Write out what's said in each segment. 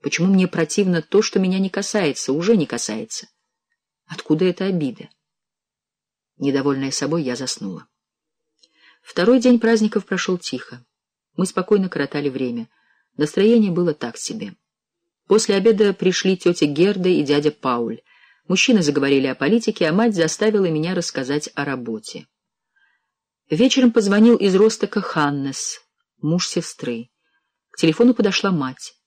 Почему мне противно то, что меня не касается, уже не касается? Откуда эта обида? Недовольная собой, я заснула. Второй день праздников прошел тихо. Мы спокойно коротали время. Настроение было так себе. После обеда пришли тетя Герда и дядя Пауль. Мужчины заговорили о политике, а мать заставила меня рассказать о работе. Вечером позвонил из Ростока Ханнес, муж сестры. К телефону подошла мать.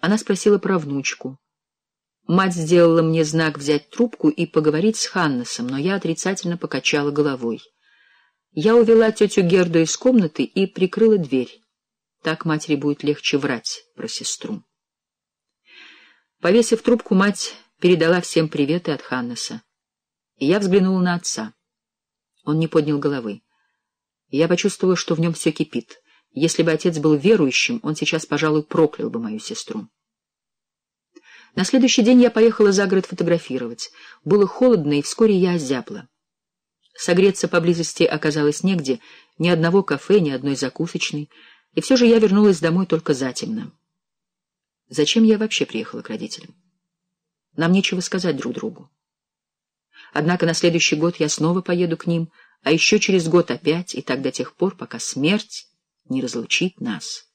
Она спросила про внучку. Мать сделала мне знак взять трубку и поговорить с Ханнесом, но я отрицательно покачала головой. Я увела тетю Герду из комнаты и прикрыла дверь. Так матери будет легче врать про сестру. Повесив трубку, мать передала всем приветы от Ханнеса. И я взглянула на отца. Он не поднял головы. Я почувствовала, что в нем все кипит. Если бы отец был верующим, он сейчас, пожалуй, проклял бы мою сестру. На следующий день я поехала за город фотографировать. Было холодно, и вскоре я озябла. Согреться поблизости оказалось негде, ни одного кафе, ни одной закусочной, и все же я вернулась домой только затемно. Зачем я вообще приехала к родителям? Нам нечего сказать друг другу. Однако на следующий год я снова поеду к ним, а еще через год опять, и так до тех пор, пока смерть не разлучит нас.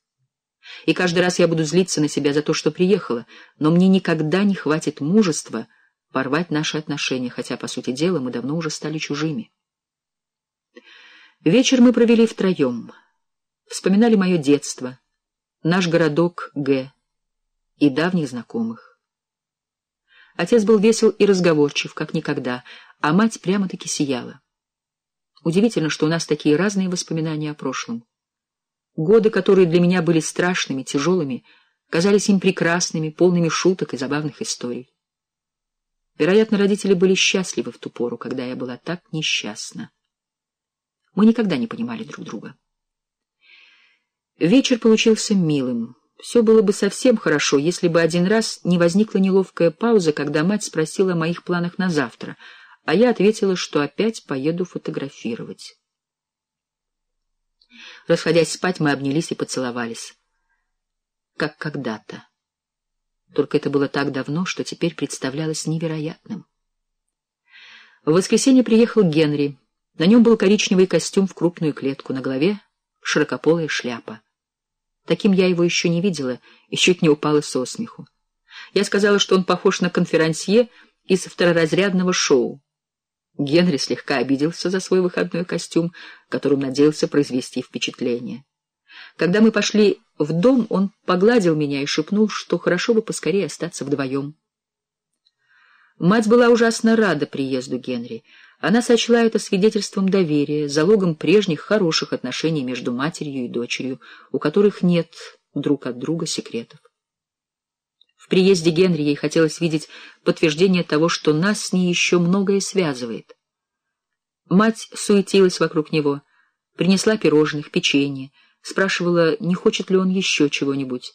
И каждый раз я буду злиться на себя за то, что приехала, но мне никогда не хватит мужества порвать наши отношения, хотя, по сути дела, мы давно уже стали чужими. Вечер мы провели втроем. Вспоминали мое детство, наш городок Г и давних знакомых. Отец был весел и разговорчив, как никогда, а мать прямо-таки сияла. Удивительно, что у нас такие разные воспоминания о прошлом. Годы, которые для меня были страшными, тяжелыми, казались им прекрасными, полными шуток и забавных историй. Вероятно, родители были счастливы в ту пору, когда я была так несчастна. Мы никогда не понимали друг друга. Вечер получился милым. Все было бы совсем хорошо, если бы один раз не возникла неловкая пауза, когда мать спросила о моих планах на завтра, а я ответила, что опять поеду фотографировать. Расходясь спать, мы обнялись и поцеловались. Как когда-то. Только это было так давно, что теперь представлялось невероятным. В воскресенье приехал Генри. На нем был коричневый костюм в крупную клетку, на голове широкополая шляпа. Таким я его еще не видела и чуть не упала со смеху. Я сказала, что он похож на конферансье из второразрядного шоу. Генри слегка обиделся за свой выходной костюм, которым надеялся произвести впечатление. Когда мы пошли в дом, он погладил меня и шепнул, что хорошо бы поскорее остаться вдвоем. Мать была ужасно рада приезду Генри. Она сочла это свидетельством доверия, залогом прежних хороших отношений между матерью и дочерью, у которых нет друг от друга секретов. Приезде Генри ей хотелось видеть подтверждение того, что нас с ней еще многое связывает. Мать суетилась вокруг него, принесла пирожных, печенье, спрашивала, не хочет ли он еще чего-нибудь.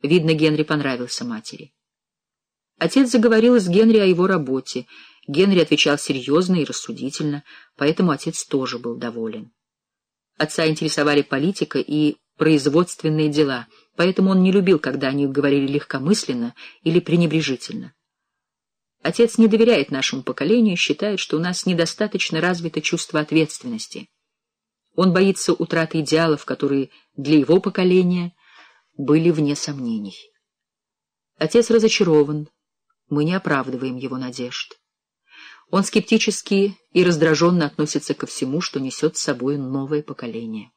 Видно, Генри понравился матери. Отец заговорил с Генри о его работе. Генри отвечал серьезно и рассудительно, поэтому отец тоже был доволен. Отца интересовали политика и производственные дела, поэтому он не любил, когда они говорили легкомысленно или пренебрежительно. Отец не доверяет нашему поколению, считает, что у нас недостаточно развито чувство ответственности. Он боится утраты идеалов, которые для его поколения были вне сомнений. Отец разочарован, мы не оправдываем его надежд. Он скептически и раздраженно относится ко всему, что несет с собой новое поколение.